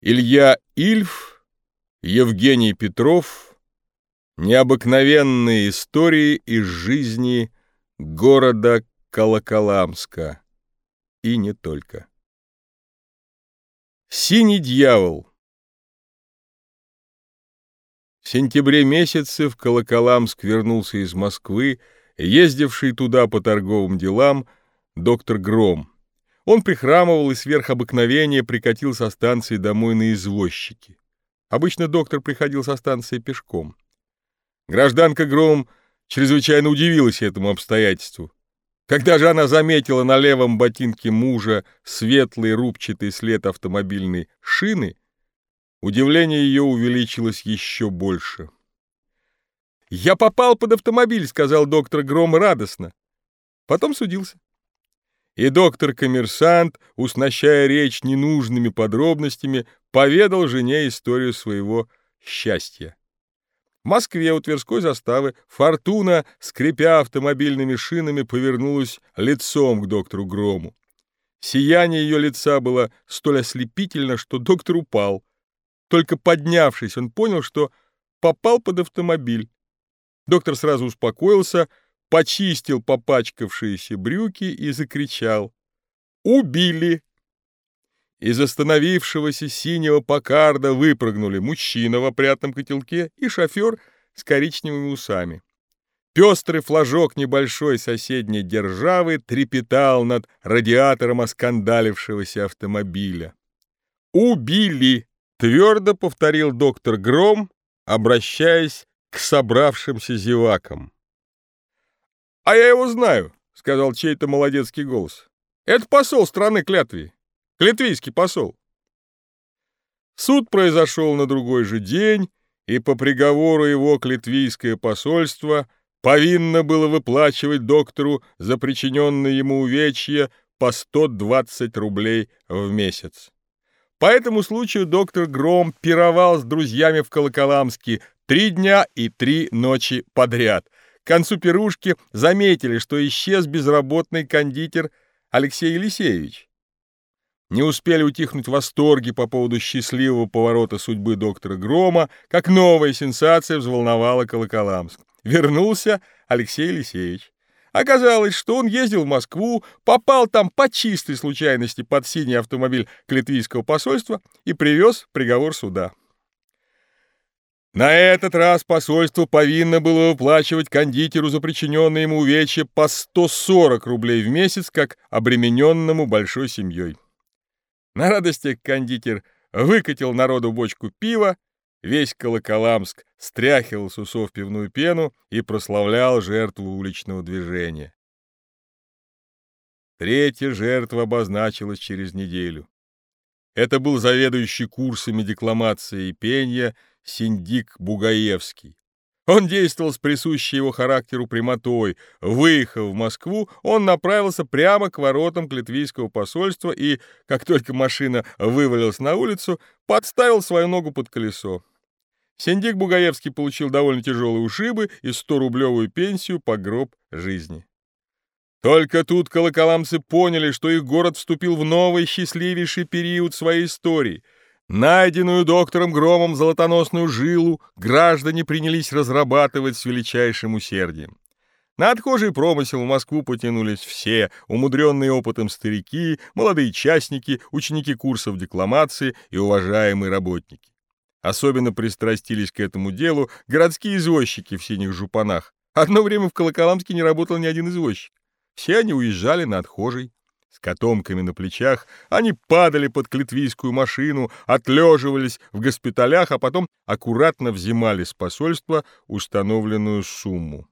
Илья Ильф, Евгений Петров, необыкновенные истории из жизни города Колоколамска. И не только. Синий дьявол. В сентябре месяце в Колоколамск вернулся из Москвы, ездивший туда по торговым делам, доктор Гром. Он прихрамывал и сверх обыкновения прикатил со станции домой на извозчике. Обычно доктор приходил со станции пешком. Гражданка Гром чрезвычайно удивилась этому обстоятельству. Когда же она заметила на левом ботинке мужа светлый рубчатый след автомобильной шины, удивление ее увеличилось еще больше. «Я попал под автомобиль», — сказал доктор Гром радостно. Потом судился. И доктор-коммерсант, уснащая речь ненужными подробностями, поведал жене историю своего счастья. В Москве у Тверской заставы Фортуна, скрипя автомобильными шинами, повернулась лицом к доктору Грому. Сияние ее лица было столь ослепительно, что доктор упал. Только поднявшись, он понял, что попал под автомобиль. Доктор сразу успокоился, почистил попачкавшиеся брюки и закричал. «Убили!» Из остановившегося синего покарда выпрыгнули мужчина в опрятном котелке и шофер с коричневыми усами. Пестрый флажок небольшой соседней державы трепетал над радиатором оскандалившегося автомобиля. «Убили!» — твердо повторил доктор Гром, обращаясь к собравшимся зевакам. «А я его знаю», — сказал чей-то молодецкий голос. «Это посол страны Клятвии, литвийский посол». Суд произошел на другой же день, и по приговору его клетвийское посольство повинно было выплачивать доктору за причиненное ему увечье по 120 рублей в месяц. По этому случаю доктор Гром пировал с друзьями в Колоколамске три дня и три ночи подряд — к концу пирушки заметили, что исчез безработный кондитер Алексей Елисеевич. Не успели утихнуть восторги по поводу счастливого поворота судьбы доктора Грома, как новая сенсация взволновала Колоколамск. Вернулся Алексей Елисеевич. Оказалось, что он ездил в Москву, попал там по чистой случайности под синий автомобиль Клетвийского посольства и привез приговор суда. На этот раз посольство повинно было выплачивать кондитеру за причиненное ему увечье по 140 рублей в месяц, как обремененному большой семьей. На радостях кондитер выкатил народу бочку пива, весь Колоколамск стряхивал с усов пивную пену и прославлял жертву уличного движения. Третья жертва обозначилась через неделю. Это был заведующий курсами декламации и пения Синдик Бугаевский. Он действовал с присущей его характеру прямотой. Выехав в Москву, он направился прямо к воротам Клетвийского посольства и, как только машина вывалилась на улицу, подставил свою ногу под колесо. Синдик Бугаевский получил довольно тяжелые ушибы и 100-рублевую пенсию по гроб жизни. Только тут колоколамцы поняли, что их город вступил в новый счастливейший период своей истории — Найденную доктором Громом золотоносную жилу граждане принялись разрабатывать с величайшим усердием. На отхожий промысел в Москву потянулись все, умудренные опытом старики, молодые частники, ученики курсов декламации и уважаемые работники. Особенно пристрастились к этому делу городские извозчики в синих жупанах. Одно время в Колоколамске не работал ни один извозчик. Все они уезжали на отхожий. С котомками на плечах они падали под клетвийскую машину, отлеживались в госпиталях, а потом аккуратно взимали с посольства установленную сумму.